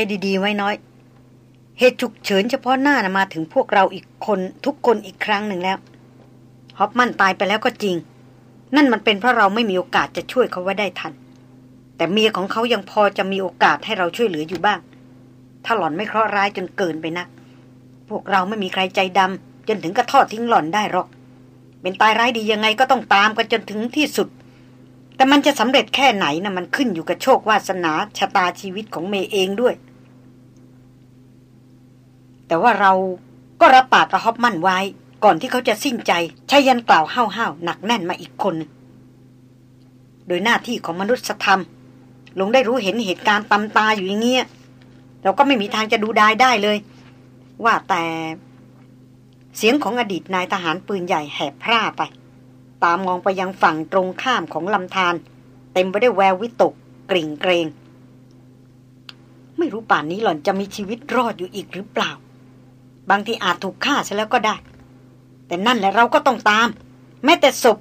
ใจดีๆ ไว้น้อย เหตุฉุกเฉินเฉพาะหน้านะมาถึงพวกเราอีกคนทุกคนอีกครั้งหนึ่งแล้ว ฮอปมันตายไปแล้วก็จริง นั่นมันเป็นเพราะเราไม่มีโอกาสจะช่วยเขาไว้ได้ทัน แต่เมียของเขายังพอจะมีโอกาสให้เราช่วยเหลืออยู่บ้าง ถ้าหล่อนไม่เคราะห์ร้ายจนเกินไปนัก พวกเราไม่มีใครใจดำจนถึงกระทอดทิ้งหล่อนได้หรอก เป็นตายร้ายดียังไงก็ต้องตามกันจนถึงที่สุดแต่มันจะสำเร็จแค่ไหนนะ่ะมันขึ้นอยู่กับโชควาสนาชะตาชีวิตของเมย์เองด้วย แต่ว่าเราก็รับปากกับฮอปมันไว้ ก่อนที่เขาจะสิ้นใจชายันกล่าวห้าวๆหนักแน่นมาอีกคน โดยหน้าที่ของมนุษยธรรม ลงได้รู้เห็นเหตุการณ์ตำตาอยู่อย่างเงี้ยเราก็ไม่มีทางจะดูได้ได้เลย ว่าแต่เสียงของอดีตนายทหารปืนใหญ่แหบพร่าไป ตามมองไปยังฝั่งตรงข้ามของลำธารเต็มไปด้วยแวววิตก กริ่งเกรง ไม่รู้ป่านนี้หล่อนจะมีชีวิตรอดอยู่อีกหรือเปล่า บางทีอาจถูกฆ่าซะแล้วก็ได้ แต่นั่นแหละเราก็ต้องตาม แม้แต่ศพ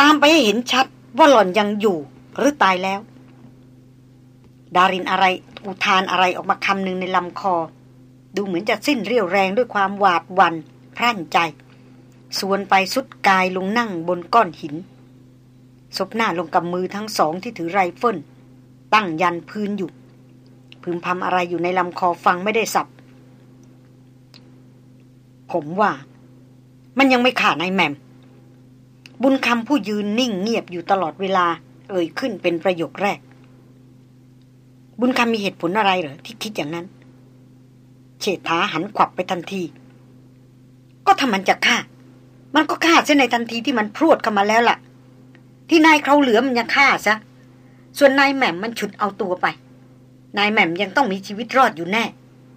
ตามไปให้เห็นชัดว่าหล่อนยังอยู่หรือตายแล้ว ดารินอะไรอุทานอะไรออกมาคำหนึ่งในลำคอ ดูเหมือนจะสิ้นเรี่ยวแรงด้วยความหวาดวันพรานใหญ่ส่วนไปทรุดกายลงนั่งบนก้อนหินซบหน้าลงกับมือทั้งสองที่ถือไรเฟิลตั้งยันพื้นอยู่พึมพำอะไรอยู่ในลำคอฟังไม่ได้ศัพท์ ผมว่า มันยังไม่ขาดนายแหม่ม บุญคำผู้ยืนนิ่งเงียบอยู่ตลอดเวลา เอ่ยขึ้นเป็นประโยคแรก บุญคำมีเหตุผลอะไรเหรอที่คิดอย่างนั้น เฉษฐาหันขวับไปทันที ก็ถ้ามันจะฆ่า มันก็ฆ่าเส้นในทันทีที่มันพรวดเข้ามาแล้วล่ะ ที่นายเขาเหลือมันยังฆ่าซะส่วนนายแหม่มมันฉุดเอาตัวไป นายแหม่มยังต้องมีชีวิตรอดอยู่แน่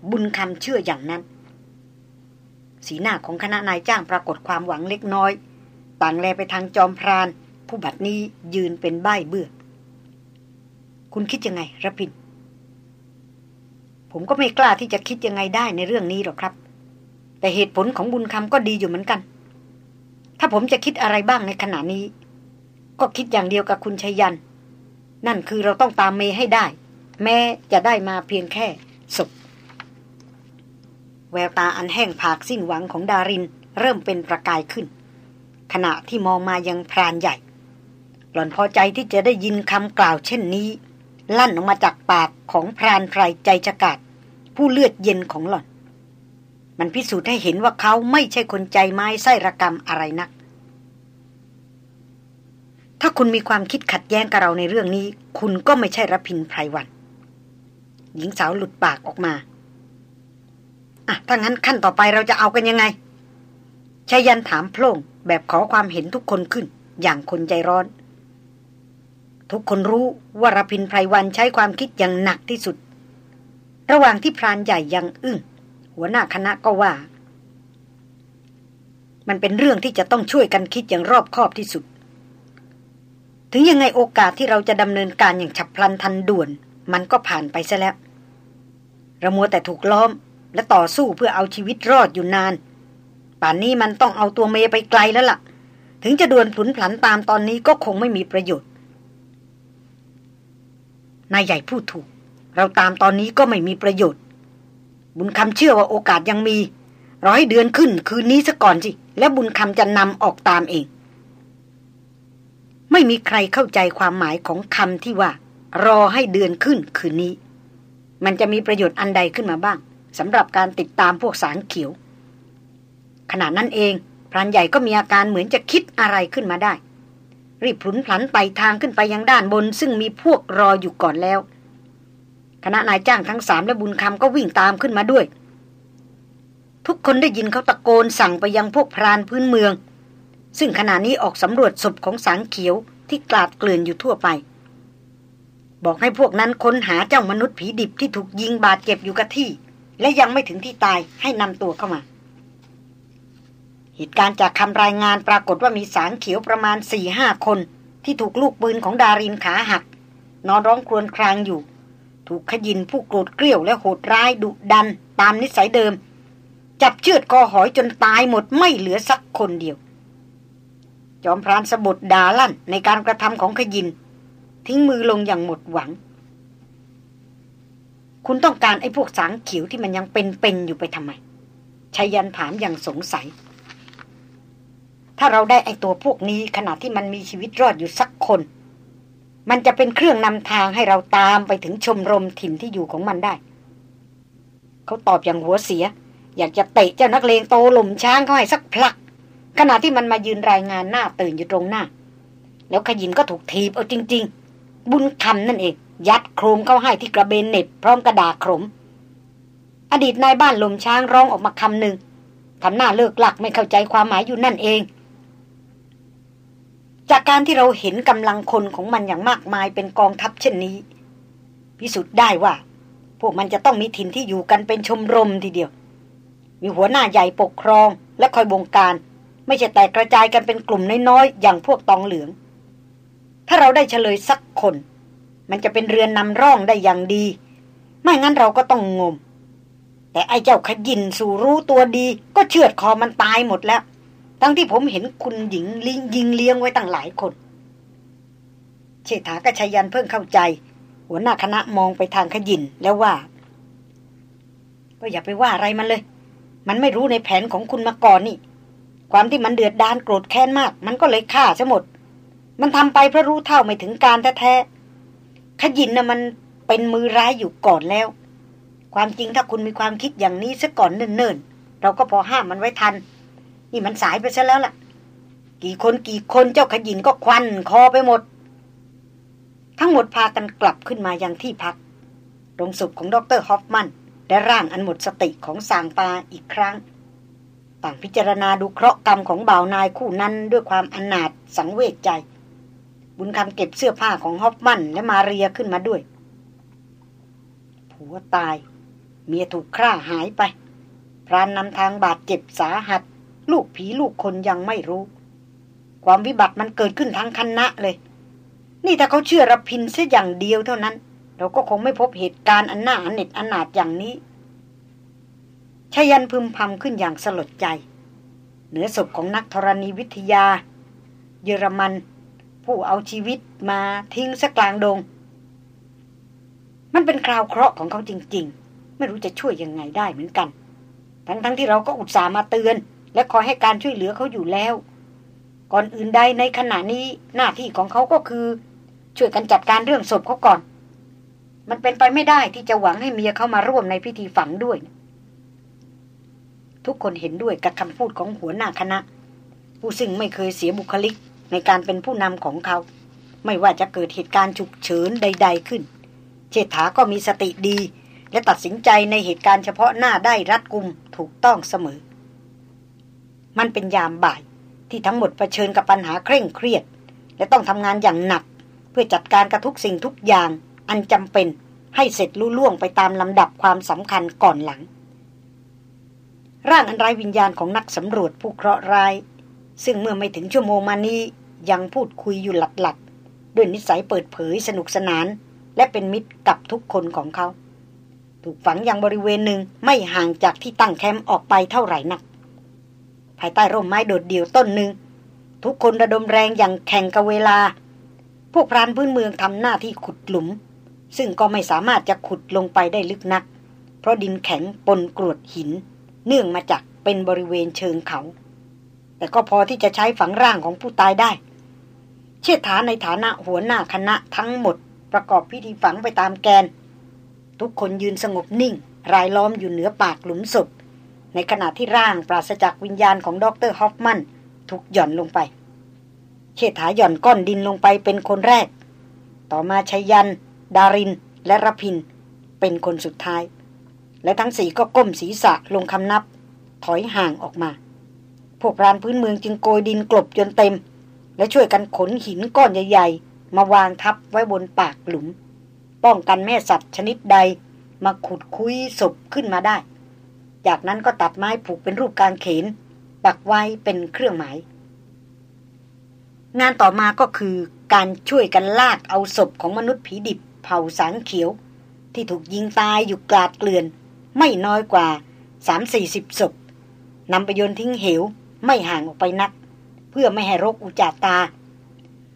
บุญคำเชื่ออย่างนั้น สีหน้าของคณะนายจ้างปรากฏความหวังเล็กน้อย ต่างแลไปทางจอมพราน ผู้บัดนี้ยืนเป็นใบ้เบื่อ คุณคิดยังไงระพิน ผมก็ไม่กล้าที่จะคิดยังไงได้ในเรื่องนี้หรอกครับ แต่เหตุผลของบุญคำก็ดีอยู่เหมือนกัน ถ้าผมจะคิดอะไรบ้างในขณะนี้ ก็คิดอย่างเดียวกับคุณชัยยัน นั่นคือเราต้องตามเมให้ได้ แม้จะได้มาเพียงแค่ศพ แววตาอันแห้งผากสิ้นหวังของดารินเริ่มเป็นประกายขึ้น ขณะที่มองมายังพรานใหญ่ หล่อนพอใจที่จะได้ยินคำกล่าวเช่นนี้ ลั่นออกมาจากปากของพรานไพรใจฉกาดผู้เลือดเย็นของหล่อน มันพิสูจน์ให้เห็นว่าเขาไม่ใช่คนใจไม้ไส้ระกรรมอะไรนัก ถ้าคุณมีความคิดขัดแย้งกับเราในเรื่องนี้ คุณก็ไม่ใช่รพินไพรวัน หญิงสาวหลุดปากออกมา อะถ้างั้นขั้นต่อไปเราจะเอากันยังไงชายันถามโพล่งแบบขอความเห็นทุกคนขึ้น อย่างคนใจร้อน ทุกคนรู้ว่ารพินไพรวันใช้ความคิดอย่างหนักที่สุด ระหว่างที่พรานใหญ่ยังอึ้งหัวหน้าคณะก็ว่า มันเป็นเรื่องที่จะต้องช่วยกันคิดอย่างรอบคอบที่สุด ถึงยังไงโอกาสที่เราจะดำเนินการอย่างฉับพลันทันด่วน มันก็ผ่านไปซะแล้ว ระมัวแต่ถูกล้อม และต่อสู้เพื่อเอาชีวิตรอดอยู่นาน ป่านนี้มันต้องเอาตัวเมยไปไกลแล้วละ่ะ ถึงจะด่วนผุนผันตามตอนนี้ก็คงไม่มีประโยชน์ นายใหญ่พูดถูก เราตามตอนนี้ก็ไม่มีประโยชน์ บุญคำเชื่อว่าโอกาสยังมี ร้อยเดือนขึ้นคืนนี้ซะก่อนสิ แล้วบุญคำจะนำออกตามเอง ไม่มีใครเข้าใจความหมายของคำที่ว่า รอให้เดือนขึ้นคืนนี้ มันจะมีประโยชน์อันใดขึ้นมาบ้าง สำหรับการติดตามพวกสารเขียว ขณะนั้นเองพรานใหญ่ก็มีอาการเหมือนจะคิดอะไรขึ้นมาได้ รีบพลุนพลันไปทางขึ้นไปยังด้านบน ซึ่งมีพวกรออยู่ก่อนแล้ว คณะนายจ้างทั้งสามและบุญคำก็วิ่งตามขึ้นมาด้วย ทุกคนได้ยินเขาตะโกนสั่งไปยังพวกพรานพื้นเมือง ซึ่งขณะนี้ออกสำรวจศพของสังเขียวที่กลาดเกลื่อนอยู่ทั่วไป บอกให้พวกนั้นค้นหาเจ้ามนุษย์ผีดิบที่ถูกยิงบาดเจ็บอยู่กับที่ และยังไม่ถึงที่ตายให้นำตัวเข้ามา เหตุการณ์จากคำรายงานปรากฏว่ามีสางเขียวประมาณสี่ห้าคน ที่ถูกลูกปืนของดารินขาหัก นอนร้องครวญครางอยู่ ถูกขยินผู้โกรธเกลี้ยวและโหดร้ายดุดัน ตามนิสัยเดิม จับเชือดคอหอยจนตายหมดไม่เหลือสักคนเดียว จอมพรานสะบดดาลั่นในการกระทำของขยิน ทิ้งมือลงอย่างหมดหวัง คุณต้องการไอ้พวกสางเขียวที่มันยังเป็นๆอยู่ไปทำไมชายันถามอย่างสงสัย ถ้าเราได้ไอ้ตัวพวกนี้ขณะที่มันมีชีวิตรอดอยู่สักคน มันจะเป็นเครื่องนำทางให้เราตามไปถึงชมรมถิ่นที่อยู่ของมันได้ เขาตอบอย่างหัวเสีย อยากจะเตะเจ้านักเลงโตหล่มช้างเขาให้สักพลัก ขณะที่มันมายืนรายงานหน้าตื่นอยู่ตรงหน้า แล้วขยินก็ถูกทีบเอาจริง ๆ บุญคำนั่นเอง ยัดโครมเข้าให้ที่กระเบนเน็บพร้อมกระดาษขมอดีตนายบ้านลมช้างร้องออกมาคำหนึ่งทำหน้าเลิกหลักไม่เข้าใจความหมายอยู่นั่นเอง จากการที่เราเห็นกำลังคนของมันอย่างมากมายเป็นกองทัพเช่นนี้ พิสูจน์ได้ว่า พวกมันจะต้องมีถิ่นที่อยู่กันเป็นชมรมทีเดียว มีหัวหน้าใหญ่ปกครองและคอยบงการ ไม่ใช่แตกกระจายกันเป็นกลุ่มน้อยๆอย่างพวกตองเหลือง ถ้าเราได้เฉลยสักคน มันจะเป็นเรือนนำร่องได้อย่างดี ไม่งั้นเราก็ต้องงม แต่ไอ้เจ้าขยินสู่รู้ตัวดี ก็เชือดคอมันตายหมดแล้ว ทั้งที่ผมเห็นคุณหญิงลิงยิงเลี้ยงไว้ตั้งหลายคน เชษฐากชยันเพิ่งเข้าใจ หัวหน้าคณะมองไปทางขยินแล้วว่า ก็อย่าไปว่าอะไรมันเลย มันไม่รู้ในแผนของคุณมาก่อนนี่ ความที่มันเดือดดานโกรธแค้นมาก มันก็เลยฆ่าซะหมด มันทำไปเพราะรู้เท่าไม่ถึงการแท้ ขยินนะ่ะมันเป็นมือร้ายอยู่ก่อนแล้ว ความจริงถ้าคุณมีความคิดอย่างนี้ซะก่อนเนิ่นๆ เราก็พอห้ามมันไว้ทัน นี่มันสายไปซะแล้วล่ะ กี่คนกี่คนเจ้าขยินก็ควันคอไปหมด ทั้งหมดพากันกลับขึ้นมายังที่พักโรงศพของดรฮอฟมันและร่างอันหมดสติของสางปาอีกครั้ง ต่างพิจารณาดูเคราะห์กรรมของบ่าวนายคู่นั้นด้วยความอนาถสังเวชใจ บุญคำเก็บเสื้อผ้าของฮอฟมันและมาเรียขึ้นมาด้วย ผัวตาย เมียถูกฆ่าหายไป พรานนำทางบาดเจ็บสาหัส ลูกผีลูกคนยังไม่รู้ ความวิบัติมันเกิดขึ้นทั้งคณะเลย นี่ถ้าเขาเชื่อรพินเสียอย่างเดียวเท่านั้น เราก็คงไม่พบเหตุการณ์อันน่าอเน็ตอนาถอย่างนี้ชยันพึมพำขึ้นอย่างสลดใจ เหนือศพของนักธรณีวิทยา เยอรมัน ผู้เอาชีวิตมาทิ้งสักกลางดง มันเป็นคราวเคราะห์ของเขาจริง ๆ ไม่รู้จะช่วยยังไงได้เหมือนกัน ทั้งๆทที่เราก็อุตส่าห์มาเตือน และคอยให้การช่วยเหลือเขาอยู่แล้ว ก่อนอื่นใดในขณะนี้หน้าที่ของเขาก็คือ ช่วยกันจัดการเรื่องศพเขาก่อน มันเป็นไปไม่ได้ที่จะหวังให้เมียเขามาร่วมในพิธีฝังด้วย ทุกคนเห็นด้วยกับคำพูดของหัวหน้าคณะ ผู้ซึ่งไม่เคยเสียบุคลิก ในการเป็นผู้นำของเขา ไม่ว่าจะเกิดเหตุการณ์ฉุกเฉินใด ๆขึ้น เชษฐาก็มีสติดี และตัดสินใจในเหตุการณ์เฉพาะหน้าได้รัดกุมถูกต้องเสมอ มันเป็นยามบ่ายที่ทั้งหมดเผชิญกับปัญหาเคร่งเครียด และต้องทำงานอย่างหนัก เพื่อจัดการกับทุกสิ่งทุกอย่าง อันจำเป็นให้เสร็จลุล่วงไปตามลำดับความสำคัญก่อนหลัง ร่างอันไร้วิญญาณของนักสำรวจผู้เคราะห์ร้าย ซึ่งเมื่อไม่ถึงชั่วโมงมานี้ยังพูดคุยอยู่หลัดๆด้วยนิสัยเปิดเผยสนุกสนาน และเป็นมิตรกับทุกคนของเขา ถูกฝังอย่างบริเวณหนึ่งไม่ห่างจากที่ตั้งแคมป์ออกไปเท่าไหร่นัก ภายใต้ร่มไม้โดดเดี่ยวต้นหนึ่ง ทุกคนระดมแรงอย่างแข่งกับเวลา พวกพรานพื้นเมืองทำหน้าที่ขุดหลุม ซึ่งก็ไม่สามารถจะขุดลงไปได้ลึกนัก เพราะดินแข็งปนกรวดหิน เนื่องมาจากเป็นบริเวณเชิงเขา แต่ก็พอที่จะใช้ฝังร่างของผู้ตายได้ เชษฐานในฐานะหัวหน้าคณะทั้งหมด ประกอบพิธีฝังไปตามแกน ทุกคนยืนสงบนิ่ง รายล้อมอยู่เหนือปากหลุมศพในขณะที่ร่างปราศจากวิญญาณของดรฮอฟมันถูกหย่อนลงไป เชษฐาหย่อนก้อนดินลงไปเป็นคนแรก ต่อมาชัยยัน ดาริน และรพิน เป็นคนสุดท้าย และทั้งสี่ก็ก้มศีรษะลงคำนับ ถอยห่างออกมา พวกรานพื้นเมืองจึงโกยดินกลบจนเต็ม และช่วยกันขนหินก้อนใหญ่ๆ มาวางทับไว้บนปากหลุม ป้องกันแม่สัตว์ชนิดใดมาขุดคุยศพขึ้นมาได้ จากนั้นก็ตัดไม้ผูกเป็นรูปการเขน ปักไว้เป็นเครื่องหมาย งานต่อมาก็คือการช่วยกันลากเอาศพของมนุษย์ผีดิบเผาสางเขียว ที่ถูกยิงตายอยู่กลาดเกลื่อน ไม่น้อยกว่าสามสี่สิบศพนำไปโยนทิ้งเหว ไม่ห่างออกไปนัก เพื่อไม่ให้รกอุจจาตา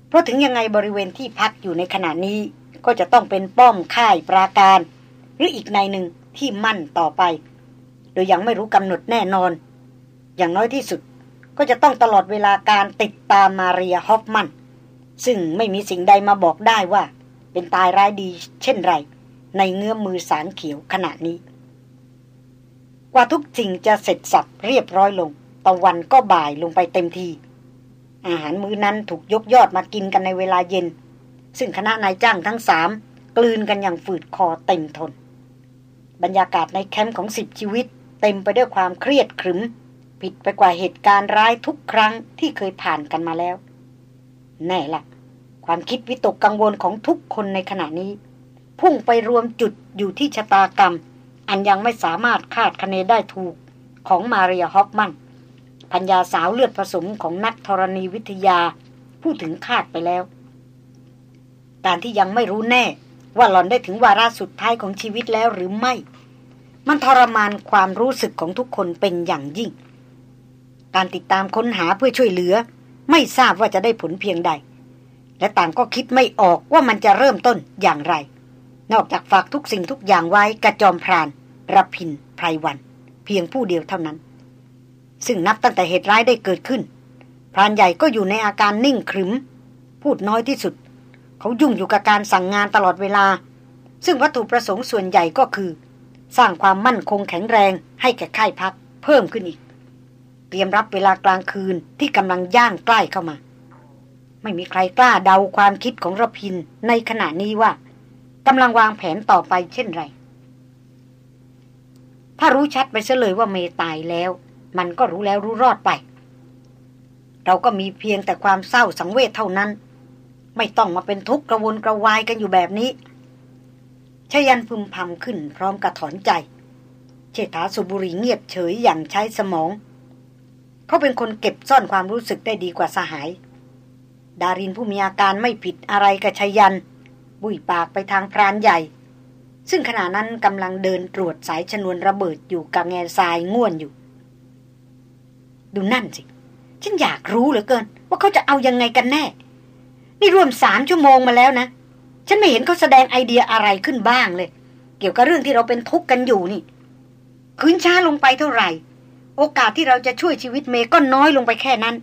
เพราะถึงยังไงบริเวณที่พักอยู่ในขณะนี้ก็จะต้องเป็นป้อมค่ายปราการ หรืออีกในหนึ่งที่มั่นต่อไป โดยยังไม่รู้กำหนดแน่นอน อย่างน้อยที่สุดก็จะต้องตลอดเวลาการติดตามมาเรียฮอฟมัน ซึ่งไม่มีสิ่งใดมาบอกได้ว่า เป็นตายร้ายดีเช่นไร ในเงื้อมมือสารเขียวขณะนี้ กว่าทุกสิ่งจะเสร็จสับเรียบร้อยลง ตะวันก็บ่ายลงไปเต็มที อาหารมื้อนั้นถูกยกยอดมากินกันในเวลาเย็น ซึ่งคณะนายจ้างทั้งสามกลืนกันอย่างฝืดคอเต็มทน บรรยากาศในแคมป์ของสิบชีวิต เต็มไปด้วยความเครียดขรึม ผิดไปกว่าเหตุการณ์ร้ายทุกครั้งที่เคยผ่านกันมาแล้ว แน่ละความคิดวิตกกังวลของทุกคนในขณะนี้ พุ่งไปรวมจุดอยู่ที่ชะตากรรม อันยังไม่สามารถคาดคะเนได้ถูกของมาเรียฮอฟมัน พัญญาสาวเลือดผสมของนักธรณีวิทยาผู้ถึงคาดไปแล้ว การที่ยังไม่รู้แน่ ว่าหล่อนได้ถึงวาระสุดท้ายของชีวิตแล้วหรือไม่ มันทรมานความรู้สึกของทุกคนเป็นอย่างยิ่ง การติดตามค้นหาเพื่อช่วยเหลือ ไม่ทราบว่าจะได้ผลเพียงใด และต่างก็คิดไม่ออกว่ามันจะเริ่มต้นอย่างไร นอกจากฝากทุกสิ่งทุกอย่างไว้กระจอมพรานรพินไพรวัน เพียงผู้เดียวเท่านั้น ซึ่งนับตั้งแต่เหตุร้ายได้เกิดขึ้น พรานใหญ่ก็อยู่ในอาการนิ่งขรึม พูดน้อยที่สุด เขายุ่งอยู่กับการสั่งงานตลอดเวลา ซึ่งวัตถุประสงค์ส่วนใหญ่ก็คือ สร้างความมั่นคงแข็งแรงให้แก่ค่ายพัก เพิ่มขึ้นอีก เตรียมรับเวลากลางคืนที่กำลังย่างใกล้เข้ามา ไม่มีใครกล้าเดาความคิดของระพินในขณะนี้ว่ากำลังวางแผนต่อไปเช่นไร ถ้ารู้ชัดไปเฉลยว่าเมตายแล้ว มันก็รู้แล้วรู้รอดไป เราก็มีเพียงแต่ความเศร้าสังเวชเท่านั้น ไม่ต้องมาเป็นทุกข์กระวนกระวายกันอยู่แบบนี้ชยันพึมพำขึ้นพร้อมกับถอนใจ เชษฐาสุบุรีเงียบเฉยอย่างใช้สมอง เขาเป็นคนเก็บซ่อนความรู้สึกได้ดีกว่าสหาย ดารินผู้มีอาการไม่ผิดอะไรกับชยัน บุยปากไปทางพรานใหญ่ ซึ่งขณะนั้นกำลังเดินตรวจสายชนวนระเบิดอยู่กับแง่ทรายง่วนอยู่ ดูนั่นสิ ฉันอยากรู้เหลือเกิน ว่าเขาจะเอายังไงกันแน่ นี่รวมสามชั่วโมงมาแล้วนะ ฉันไม่เห็นเขาแสดงไอเดียอะไรขึ้นบ้างเลย เกี่ยวกับเรื่องที่เราเป็นทุกข์กันอยู่นี่ คืนช้าลงไปเท่าไหร่ โอกาสที่เราจะช่วยชีวิตเมย์ก็น้อยลงไปแค่นั้น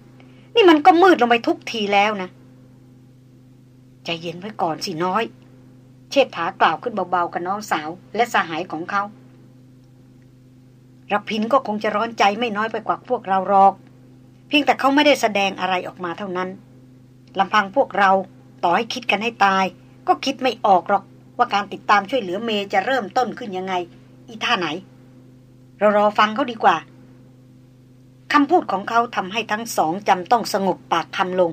นี่มันก็มืดลงไปทุกทีแล้วนะ ใจเย็นไว้ก่อนสิน้อย เชษฐากล่าวขึ้นเบาๆกับน้องสาว และสหายของเขา รพินก็คงจะร้อนใจไม่น้อยไปกว่าพวกเราหรอก เพียงแต่เขาไม่ได้แสดงอะไรออกมาเท่านั้นลำพังพวกเราต่อให้คิดกันให้ตาย ก็คิดไม่ออกหรอก ว่าการติดตามช่วยเหลือเมจะเริ่มต้นขึ้นยังไง อีท่าไหน เรารอฟังเขาดีกว่าคำพูดของเขาทำให้ทั้งสองจำต้องสงบปากคำลง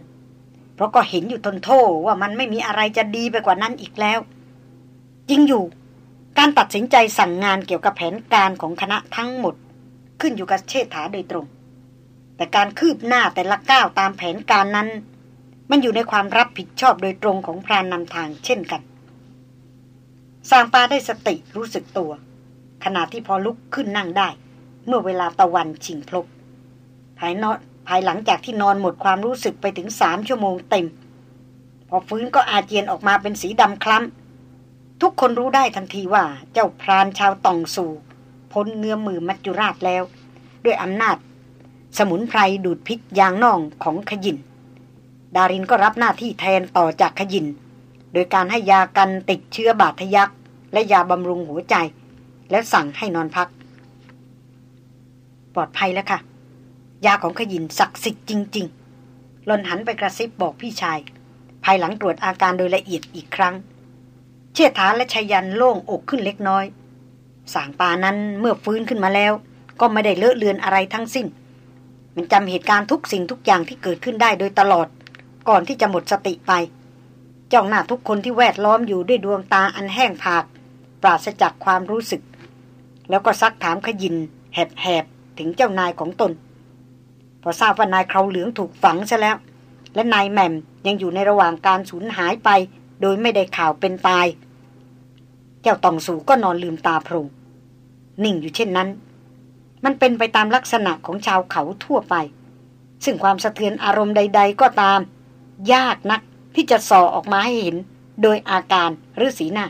เพราะก็เห็นอยู่ทนโทษว่ามันไม่มีอะไรจะดีไปกว่านั้นอีกแล้ว จริงอยู่ การตัดสินใจสั่งงานเกี่ยวกับแผนการของคณะทั้งหมด ขึ้นอยู่กับเชษฐาโดยตรง แต่การคืบหน้าแต่ละก้าวตามแผนการนั้น มันอยู่ในความรับผิดชอบโดยตรงของพรานนำทางเช่นกันสางปาได้สติรู้สึกตัว ขณะที่พอลุกขึ้นนั่งได้ เมื่อเวลาตะวันชิงพลบภายนอภายหลังจากที่นอนหมดความรู้สึกไปถึงสามชั่วโมงเต็ม พอฟื้นก็อาเจียนออกมาเป็นสีดำคล้ำ ทุกคนรู้ได้ทันทีว่าเจ้าพรานชาวตองสู่พ้นเงื้อมือมัจจุราชแล้ว ด้วยอำนาจ สมุนไพรดูดพิษยางน่องของขยิน ดารินก็รับหน้าที่แทนต่อจากขยิน โดยการให้ยากันติดเชื้อบาดทะยักและยาบำรุงหัวใจ และสั่งให้นอนพัก ปลอดภัยแล้วค่ะ ยาของขยินศักดิ์สิทธิ์จริง ๆ หลอนหันไปกระซิบบอกพี่ชาย ภายหลังตรวจอาการโดยละเอียดอีกครั้ง เชี่ยฐานและชยันโล่งอกขึ้นเล็กน้อย สางปานั้นเมื่อฟื้นขึ้นมาแล้ว ก็ไม่ได้เลอะเลือนอะไรทั้งสิ้น มันจำเหตุการณ์ทุกสิ่งทุกอย่างที่เกิดขึ้นได้โดยตลอด ก่อนที่จะหมดสติไป จ้องหน้าทุกคนที่แวดล้อมอยู่ด้วยดวงตาอันแห้งผาก ปราศจากความรู้สึก แล้วก็ซักถามขยิน แหบๆถึงเจ้านายของตน พอทราบว่านายเคราเหลืองถูกฝังซะแล้ว และนายแหม่มยังอยู่ในระหว่างการสูญหายไป โดยไม่ได้ข่าวเป็นตาย เจ้าตองสูก็นอนลืมตาโพรงนิ่งอยู่เช่นนั้น มันเป็นไปตามลักษณะของชาวเขาทั่วไป ซึ่งความสะเทือนอารมณ์ใด ๆ ก็ตาม ยากนักที่จะส่อออกมาให้เห็น โดยอาการหรือสีหน้า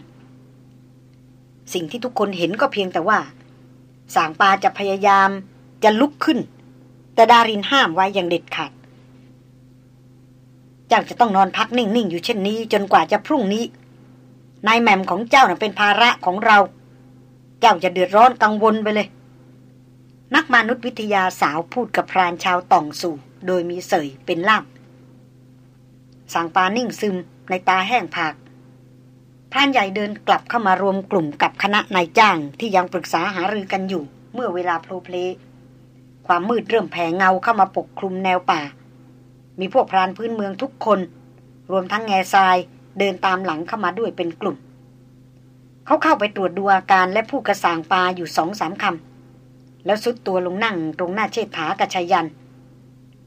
สิ่งที่ทุกคนเห็นก็เพียงแต่ว่า สางปาจะพยายามจะลุกขึ้น แต่ดารินห้ามไว้อย่างเด็ดขาด เจ้าจะต้องนอนพักนิ่ง ๆ อยู่เช่นนี้ จนกว่าจะพรุ่งนี้ นายแหม่มของเจ้าน่ะเป็นภาระของเรา เจ้าจะเดือดร้อนกังวลไปเลย นักมนุษยวิทยาสาวพูดกับพรานชาวตองสู่ โดยมีเสยเป็นล่ามสางปานิ่งซึมในตาแห้งผากพรานใหญ่เดินกลับเข้ามารวมกลุ่มกับคณะนายจ้างที่ยังปรึกษาหารือกันอยู่ เมื่อเวลาโพลเพลความมืดเริ่มแผ่เงาเข้ามาปกคลุมแนวป่า มีพวกพรานพื้นเมืองทุกคน รวมทั้งแง่ทรายเดินตามหลังเข้ามาด้วยเป็นกลุ่ม เขาเข้าไปตรวจดูอาการและผู้กระสางปลาอยู่สองสามคำแล้วสุดตัวลงนั่งตรงหน้าเชษฐากระชายัน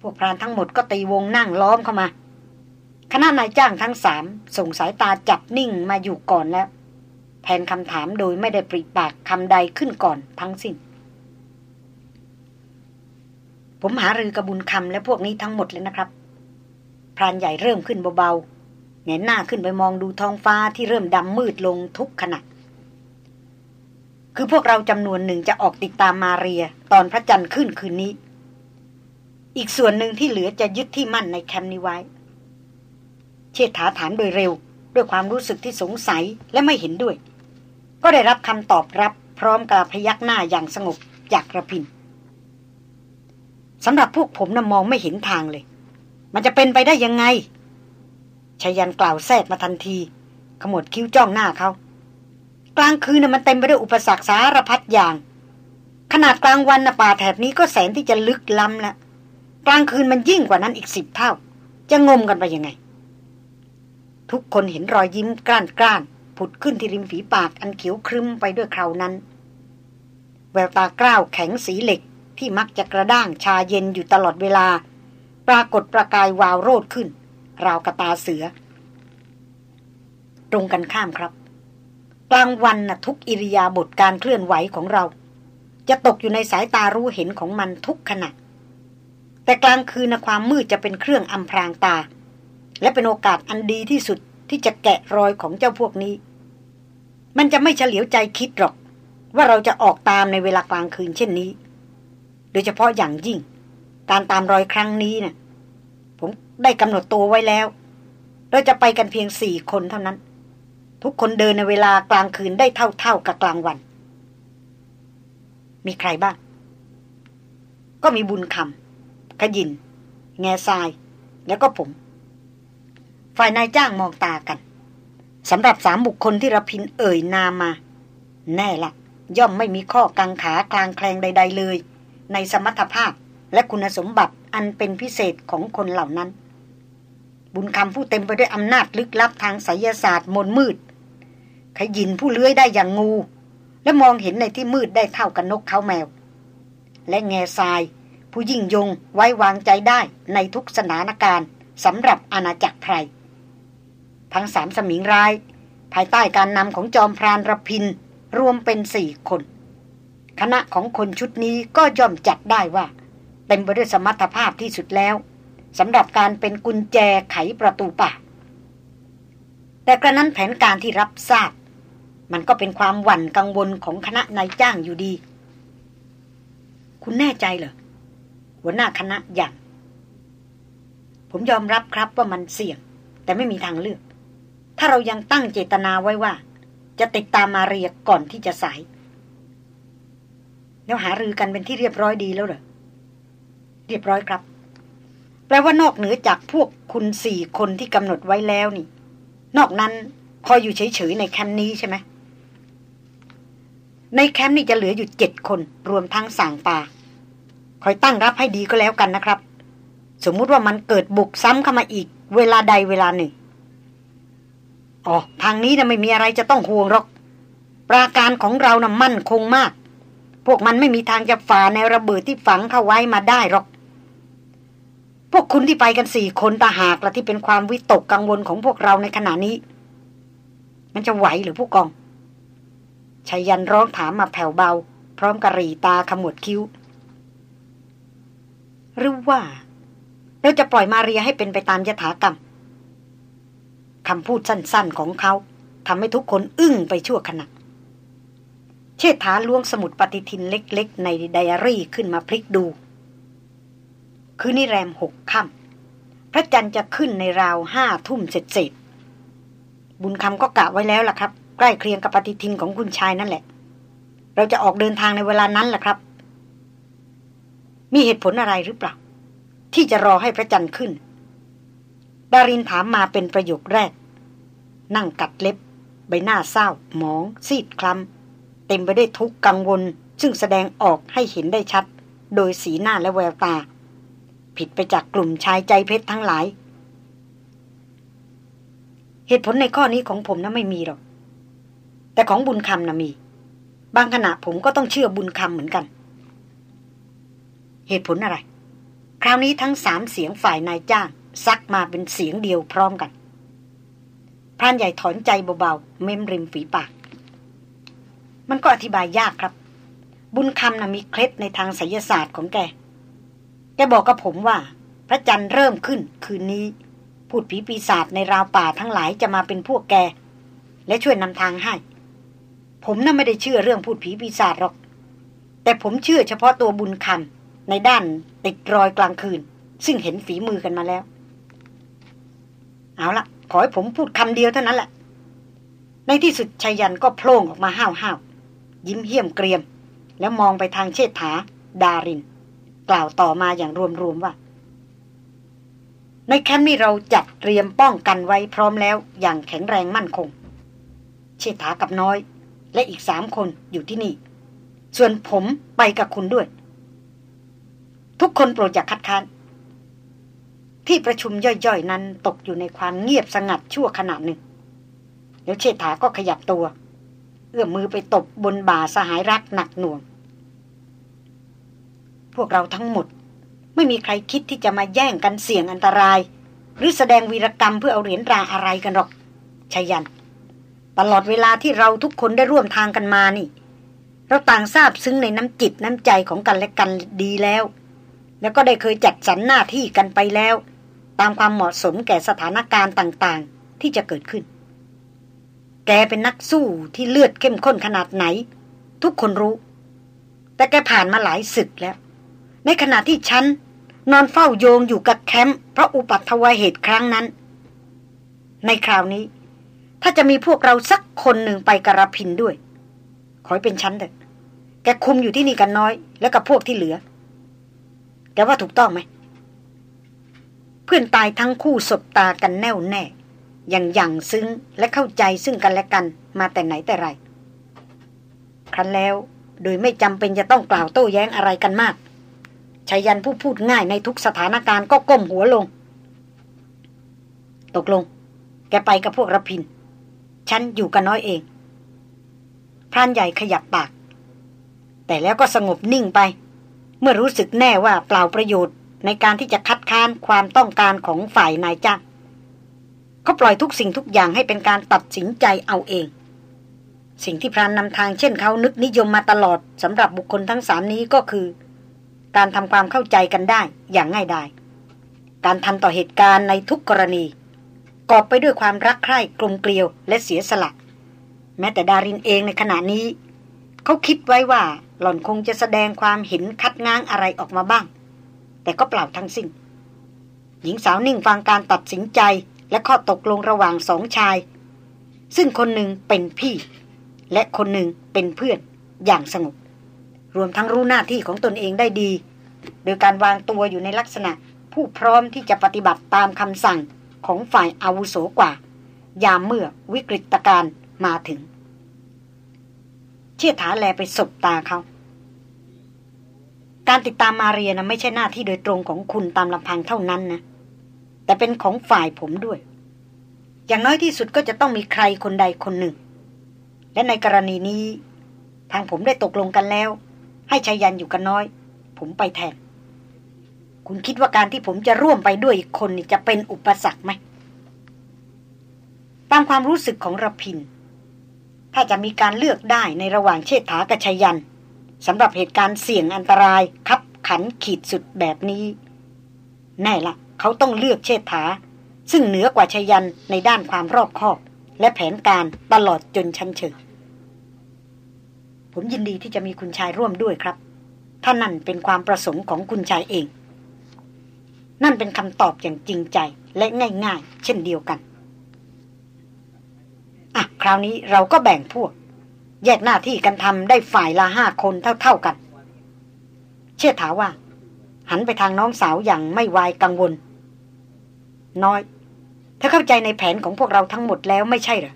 พวกพรานทั้งหมดก็ตีวงนั่งล้อมเข้ามาคณะนายจ้างทั้งสามส่งสายตาจับนิ่งมาอยู่ก่อนแล้วแทนคำถามโดยไม่ได้ปริปากคำใดขึ้นก่อนทั้งสิ้น ผมหารือกระบุญคำและพวกนี้ทั้งหมดเลยนะครับ พรานใหญ่เริ่มขึ้นเบาๆแงนหน้าขึ้นไปมองดูท้องฟ้าที่เริ่มดำมืดลงทุกขณะคือพวกเราจำนวนหนึ่งจะออกติดตามมาเรีย ตอนพระจันทร์ขึ้นคืนนี้ อีกส่วนหนึ่งที่เหลือจะยึดที่มั่นในแคมป์นี้ไว้ เชษฐาถามโดยเร็ว ด้วยความรู้สึกที่สงสัยและไม่เห็นด้วย ก็ได้รับคำตอบรับพร้อมกับพยักหน้าอย่างสงบจากกระพินสำหรับพวกผมนะ่ะมองไม่เห็นทางเลย มันจะเป็นไปได้ยังไงชายันกล่าวแทรกมาทันที ขมวดคิ้วจ้องหน้าเขา กลางคืนน่ะมันเต็มไปด้วยอุปสรรคสารพัดอย่าง ขนาดกลางวันนะป่าแถบนี้ก็แสนที่จะลึกล้ำล้วกลางคืนมันยิ่งกว่านั้นอีกสิบเท่า จะงมกันไปยังไง ทุกคนเห็นรอยยิ้มกล้านกล้านผุดขึ้นที่ริมฝีปากอันเขียวครึมไปด้วยคราวนั้น แววตากล้าวแข็งสีเหล็กที่มักจะกระด้างชาเย็นอยู่ตลอดเวลา ปรากฏประกายวาวโรดขึ้น ราวกระตาเสือ ตรงกันข้ามครับ กลางวันนะทุกอิริยาบถการเคลื่อนไหวของเรา จะตกอยู่ในสายตารู้เห็นของมันทุกขณะ แต่กลางคืนนะความมืดจะเป็นเครื่องอำพรางตา และเป็นโอกาสอันดีที่สุดที่จะแกะรอยของเจ้าพวกนี้ มันจะไม่เฉลียวใจคิดหรอก ว่าเราจะออกตามในเวลากลางคืนเช่นนี้ โดยเฉพาะอย่างยิ่ง การตามรอยครั้งนี้นะ่ะ ผมได้กำหนดตัวไว้แล้ว เราจะไปกันเพียงสี่คนเท่านั้น ทุกคนเดินในเวลากลางคืนได้เท่าๆกับกลางวัน มีใครบ้าง ก็มีบุญคำขยิน แง่ทราย แล้วก็ผม ฝ่ายนายจ้างมองตากันสำหรับสามบุคคลที่ระพินเอ่ยนามมา แน่ละ ย่อมไม่มีข้อกังขากลางแคลงใด ๆเลย ในสมรรถภาพ และคุณสมบัติอันเป็นพิเศษของคนเหล่านั้น บุญคำผู้เต็มไปด้วยอำนาจลึกลับทางไสยศาสตร์มนมืด ขยินผู้เลื้อยได้อย่างงู และมองเห็นในที่มืดได้เท่ากับนกเขาแมว และแง่ทราย ผู้ยิ่งยงไว้วางใจได้ในทุกสถานการณ์สำหรับอาณาจักรไพรทั้งสามสมิงราย ภายใต้การนำของจอมพรานรพินรวมเป็นสี่คน คณะของคนชุดนี้ก็ย่อมจัดได้ว่า เต็มไปด้วยสมรรถภาพที่สุดแล้วสำหรับการเป็นกุญแจไขประตูป่า แต่กระนั้นแผนการที่รับทราบ มันก็เป็นความหวั่นกังวลของคณะนายจ้างอยู่ดี คุณแน่ใจเหรอหัวหน้าคณะอย่าง ผมยอมรับครับว่ามันเสี่ยง แต่ไม่มีทางเลือก ถ้าเรายังตั้งเจตนาไว้ว่า จะติดตามมาเรียกก่อนที่จะสาย แล้วหารือกันเป็นที่เรียบร้อยดีแล้วเหรอ เรียบร้อยครับ แปลว่านอกเหนือจากพวกคุณสี่คนที่กำหนดไว้แล้วนี่ นอกนั้นคอยอยู่เฉยๆในแคมป์นี้ใช่ไหมในแคมป์นี่จะเหลืออยู่เจ็ดคนรวมทั้งสางป่า คอยตั้งรับให้ดีก็แล้วกันนะครับ สมมุติว่ามันเกิดบุกซ้ำเข้ามาอีก เวลาใดเวลาหนึ่งอ๋อทางนี้นะไม่มีอะไรจะต้องห่วงหรอก ปราการของเรานะ่ะมั่นคงมาก พวกมันไม่มีทางจะฝ่าในระเบิดที่ฝังเข้าไว้มาได้หรอก พวกคุณที่ไปกันสี่คนตาหากละที่เป็นความวิตกกังวลของพวกเราในขณะนี้ มันจะไหวหรือผู้กองชายันร้องถามมาแผ่วเบา พร้อมกระรีตาขมวดคิ้ว หรือว่า เราจะปล่อยมาเรียให้เป็นไปตามยถากรรมคำพูดสั้นๆของเขาทำให้ทุกคนอึ้งไปชั่วขณะเชษฐาล้วงสมุดปฏิทินเล็กๆ ในไดอารี่ขึ้นมาพลิกดู คือนี่แรมหกค่ำพระจันทร์จะขึ้นในราวห้าทุ่มเสร็จบุญคำก็กะไว้แล้วล่ะครับ ใกล้เคียงกับปฏิทินของคุณชายนั่นแหละ เราจะออกเดินทางในเวลานั้นแหละครับ มีเหตุผลอะไรหรือเปล่า ที่จะรอให้พระจันทร์ขึ้น ดารินถามมาเป็นประโยคแรก นั่งกัดเล็บ ใบหน้าเศร้า หมอง ซีดคล้ำเต็มไปด้วยทุกข์กังวล ซึ่งแสดงออกให้เห็นได้ชัด โดยสีหน้าและแววตา ผิดไปจากกลุ่มชายใจเพชรทั้งหลาย เหตุผลในข้อนี้ของผมนะไม่มีหรอก แต่ของบุญคำน่ะมี บางขณะผมก็ต้องเชื่อบุญคำเหมือนกัน เหตุผลอะไร คราวนี้ทั้งสามเสียงฝ่ายนายจ้าง ซักมาเป็นเสียงเดียวพร้อมกันพรานใหญ่ถอนใจเบาๆ เม้มริมฝีปาก มันก็อธิบายยากครับ บุญคำนะ่ะมีเคล็ดในทางไสยศาสตร์ของแก แกบอกกับผมว่า พระจันทร์เริ่มขึ้นคืนนี้พูดผีปีศาจในราวป่าทั้งหลายจะมาเป็นพวกแก และช่วยนำทางให้ ผมน่ะไม่ได้เชื่อเรื่องพูดผีปีศาจหรอก แต่ผมเชื่อเฉพาะตัวบุญคำในด้านติดรอยกลางคืน ซึ่งเห็นฝีมือกันมาแล้ว เอาละขอให้ผมพูดคำเดียวเท่านั้นแหละ ในที่สุดชายันก็โผล่ออกมาห้าวห้าวยิ้มเหี้ยมเกรียม แล้วมองไปทางเชษฐา ดาริน กล่าวต่อมาอย่างรวมๆว่า ในแคมป์นี้เราจัดเตรียมป้องกันไว้พร้อมแล้วอย่างแข็งแรงมั่นคง เชษฐากับน้อย และอีกสามคนอยู่ที่นี่ ส่วนผมไปกับคุณด้วย ทุกคนโปรดอย่าคัดค้านที่ประชุมย่อยๆ นั้นตกอยู่ในความเงียบสงัดชั่วขณะหนึ่ง แล้วเชษฐาก็ขยับตัว เอื้อมมือไปตบบนบ่าสหายรักหนักหน่วง พวกเราทั้งหมด ไม่มีใครคิดที่จะมาแย่งกันเสี่ยงอันตราย หรือแสดงวีรกรรมเพื่อเอาเหรียญราอะไรกันหรอกชายัน ตลอดเวลาที่เราทุกคนได้ร่วมทางกันมานี่ เราต่างทราบซึ้งในน้ำจิตน้ำใจของกันและกันดีแล้ว แล้วก็ได้เคยจัดสรรหน้าที่กันไปแล้ว ตามความเหมาะสมแก่สถานการณ์ต่างๆ ที่จะเกิดขึ้น แกเป็นนักสู้ที่เลือดเข้มข้นขนาดไหน ทุกคนรู้ แต่แกผ่านมาหลายศึกแล้ว ในขณะที่ฉัน นอนเฝ้าโยงอยู่กับแคมป์เพราะอุปัตวเหตุครั้งนั้น ในคราวนี้ ถ้าจะมีพวกเราสักคนหนึ่งไปกระพินด้วย ขอให้เป็นฉันเถอะแกคุมอยู่ที่นี่กันน้อย แล้วกับพวกที่เหลือแกว่าถูกต้องไหม เพื่อนตายทั้งคู่สบตากันแน่วแน่ อย่างอย่างซึ้งและเข้าใจซึ่งกันและกันมาแต่ไหนแต่ไร ครั้นแล้วโดยไม่จำเป็นจะต้องกล่าวโต้แย้งอะไรกันมาก ชายันผู้พูดง่ายในทุกสถานการณ์ก็ก้มหัวลง ตกลง แกไปกับพวกระพิน ฉันอยู่กันน้อยเอง พรานใหญ่ขยับปาก แต่แล้วก็สงบนิ่งไป เมื่อรู้สึกแน่ว่าเปล่าประโยชน์ในการที่จะคัดค้านความต้องการของฝ่ายนายจ้างเขาปล่อยทุกสิ่งทุกอย่างให้เป็นการตัดสินใจเอาเอง สิ่งที่พรานนำทางเช่นเขานึกนิยมมาตลอดสำหรับบุคคลทั้งสามนี้ก็คือ การทำความเข้าใจกันได้อย่างง่ายดาย การทันต่อเหตุการณ์ในทุกกรณี กอบไปด้วยความรักใคร่กลมเกลียวและเสียสละ แม้แต่ดารินเองในขณะนี้ เขาคิดไว้ว่าหล่อนคงจะแสดงความเห็นคัดง้างอะไรออกมาบ้าง แต่ก็เปล่าทั้งสิ้น หญิงสาวนิ่งฟังการตัดสินใจและข้อตกลงระหว่างสองชาย ซึ่งคนหนึ่งเป็นพี่ และคนหนึ่งเป็นเพื่อนอย่างสงบ รวมทั้งรู้หน้าที่ของตนเองได้ดี โดยการวางตัวอยู่ในลักษณะผู้พร้อมที่จะปฏิบัติตามคำสั่งของฝ่ายอาวุโสกว่า ยามเมื่อวิกฤตการมาถึง เชี่ยถาแลไปสบตาเขา การติดตามมาเรียนะไม่ใช่หน้าที่โดยตรงของคุณตามลำพังเท่านั้นนะ แต่เป็นของฝ่ายผมด้วย อย่างน้อยที่สุดก็จะต้องมีใครคนใดคนหนึ่ง และในกรณีนี้ ทางผมได้ตกลงกันแล้ว ให้ชายันอยู่กันน้อย ผมไปแทน คุณคิดว่าการที่ผมจะร่วมไปด้วยอีกคนนี่จะเป็นอุปสรรคไหมตามความรู้สึกของระพิน ถ้าจะมีการเลือกได้ในระหว่างเชษฐากับชายันสำหรับเหตุการณ์เสี่ยงอันตรายคับขันขีดสุดแบบนี้ แน่ละเขาต้องเลือกเชษฐา ซึ่งเหนือกว่าชายันในด้านความรอบคอบ และแผนการตลอดจนชั้นเชิง ผมยินดีที่จะมีคุณชายร่วมด้วยครับ ถ้านั่นเป็นความประสงค์ของคุณชายเอง นั่นเป็นคำตอบอย่างจริงใจและง่าย ๆ เช่นเดียวกัน อะ คราวนี้เราก็แบ่งพวก แยกหน้าที่กันทำได้ฝ่ายละห้าคนเท่า ๆกัน เชื่อถาว่า หันไปทางน้องสาวอย่างไม่วายกังวล น้อยเธอเข้าใจในแผนของพวกเราทั้งหมดแล้วไม่ใช่หรอ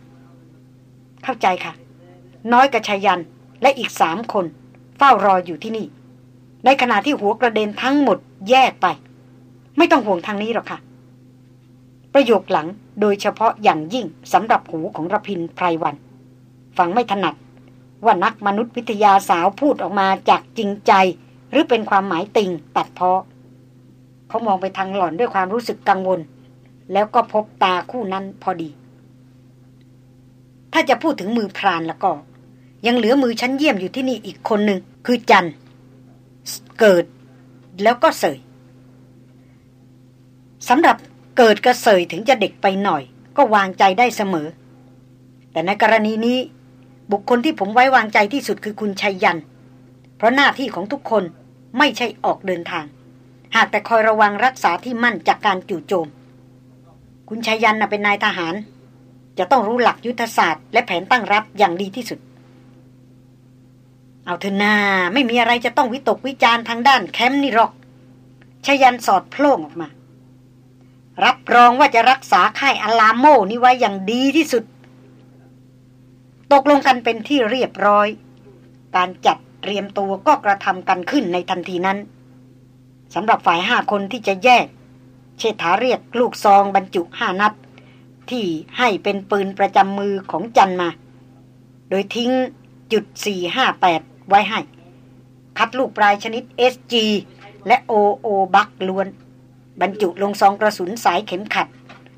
เข้าใจค่ะ น้อยกับชายัน และอีกสามคน เฝ้ารออยู่ที่นี่ ในขณะที่หัวกระเด็นทั้งหมดแยกไป ไม่ต้องห่วงทางนี้หรอกค่ะ ประโยคหลังโดยเฉพาะอย่างยิ่งสำหรับหูของระพินไพรวัน ฟังไม่ถนัดว่านักมนุษยวิทยาสาวพูดออกมาจากจริงใจ หรือเป็นความหมายติงตัดเพาะเขามองไปทางหล่อนด้วยความรู้สึกกังวล แล้วก็พบตาคู่นั้นพอดี ถ้าจะพูดถึงมือพรานแล้วก็ ยังเหลือมือชั้นเยี่ยมอยู่ที่นี่อีกคนหนึ่งคือจันเกิด แล้วก็เสยสำหรับเกิดกระเสยถึงจะเด็กไปหน่อย ก็วางใจได้เสมอ แต่ในกรณีนี้ บุคคลที่ผมไว้วางใจที่สุดคือคุณชัยยัน เพราะหน้าที่ของทุกคนไม่ใช่ออกเดินทาง หากแต่คอยระวังรักษาที่มั่นจากการจู่โจม คุณชัยยันเป็นนายทหาร จะต้องรู้หลักยุทธศาสตร์ และแผนตั้งรับอย่างดีที่สุด เอาเถอะนาไม่มีอะไรจะต้องวิตกวิจารทางด้านแคมป์นี่หรอกชยันสอดโพล่งออกมา รับรองว่าจะรักษาค่ายอลาโมนี่ไว้อย่างดีที่สุด ตกลงกันเป็นที่เรียบร้อย การจัดเตรียมตัวก็กระทำกันขึ้นในทันทีนั้นสำหรับฝ่ายห้าคนที่จะแยก เชษฐาเรียกลูกซองบรรจุห้านัด ที่ให้เป็นปืนประจำมือของจันมา โดยทิ้งจุดสี่ห้าแปด ไว้ให้ คัดลูกปลายชนิด SG และ OO บักล้วน บรรจุลงซองกระสุนสายเข็มขัด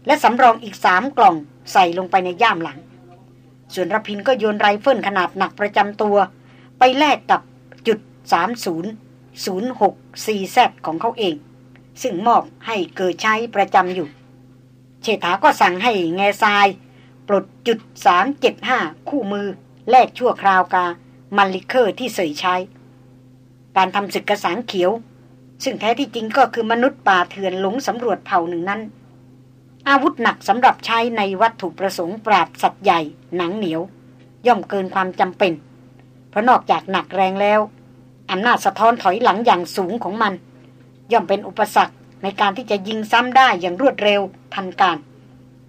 และสำรองอีกสามกล่องใส่ลงไปในย่ามหลัง ส่วนรพินก็โยนไรเฟิลขนาดหนักประจำตัว ไปแลกกับจุด 30 06 CZ ของเขาเอง ซึ่งมอบให้เกิดใช้ประจำอยู่ เชษฐาก็สั่งให้แง่ทราย ปลดจุด 375 คู่มือแลกชั่วคราวกา มันลิเคอร์ที่เสยใช้ การทำศึกกระสังเขียว ซึ่งแท้ที่จริงก็คือมนุษย์ป่าเถื่อนหลงสำรวจเผ่าหนึ่งนั้น อาวุธหนักสำหรับใช้ในวัตถุประสงค์ปราบสัตว์ใหญ่หนังเหนียว ย่อมเกินความจำเป็น เพราะนอกจากหนักแรงแล้วอำนาจสะท้อนถอยหลังอย่างสูงของมัน ย่อมเป็นอุปสรรคในการที่จะยิงซ้ำได้อย่างรวดเร็วทันการ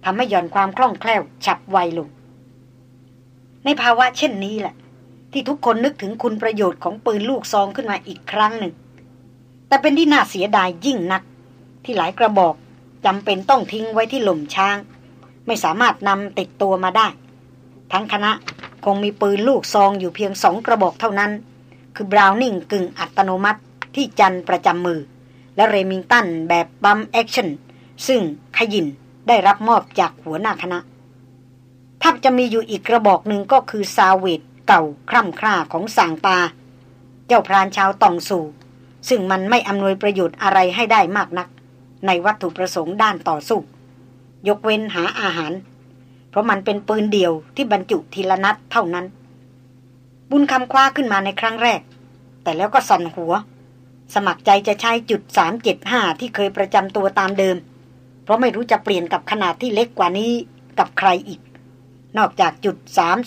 ทำให้หย่อนความคล่องแคล่ว ฉับไวลง ในภาวะเช่นนี้แหละ ที่ทุกคนนึกถึงคุณประโยชน์ของปืนลูกซองขึ้นมาอีกครั้งหนึ่ง แต่เป็นที่น่าเสียดายยิ่งนัก ที่หลายกระบอกจำเป็นต้องทิ้งไว้ที่หล่มช้าง ไม่สามารถนำติดตัวมาได้ ทั้งคณะคงมีปืนลูกซองอยู่เพียงสองกระบอกเท่านั้น คือ Browning กึ่งอัตโนมัติที่จันประจำมือ และ Remington แบบ pump action ซึ่งขยินได้รับมอบจากหัวหน้าคณะถ้าจะมีอยู่อีกกระบอกหนึ่งก็คือซาเวต เก่าคร่ำคร่าของสางตาเจ้าพรานชาวตองสู่ ซึ่งมันไม่อำนวยประโยชน์อะไรให้ได้มากนัก ในวัตถุประสงค์ด้านต่อสู้ ยกเว้นหาอาหาร เพราะมันเป็นปืนเดี่ยวที่บรรจุทีละนัดเท่านั้น บุญคำคว้าขึ้นมาในครั้งแรก แต่แล้วก็สั่นหัว สมัครใจจะใช้จุดสามเจ็ดห้าที่เคยประจำตัวตามเดิม เพราะไม่รู้จะเปลี่ยนกับขนาดที่เล็กกว่านี้กับใครอีก นอกจากจุด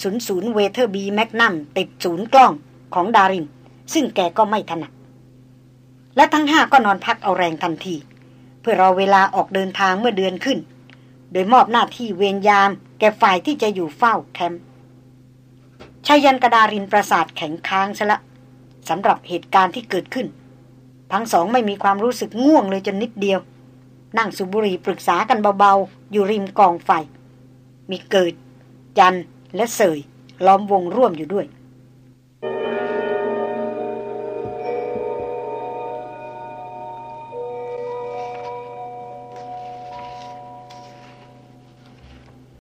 300 Weatherby Magnum ติดศูนย์กล้องของดาริน ซึ่งแกก็ไม่ถนัด และทั้งห้าก็นอนพักเอาแรงทันที เพื่อรอเวลาออกเดินทางเมื่อเดือนขึ้น โดยมอบหน้าที่เวรยาม แก่ฝ่ายที่จะอยู่เฝ้าแคมป์ชายันกระดารินประสาทแข็งค้างซะละสำหรับเหตุการณ์ที่เกิดขึ้น ทั้งสองไม่มีความรู้สึกง่วงเลยจนนิดเดียว นั่งสุบุรีปรึกษากันเบาๆ อยู่ริมกองไฟ มีเกิด จันและเสยล้อมวงร่วมอยู่ด้วย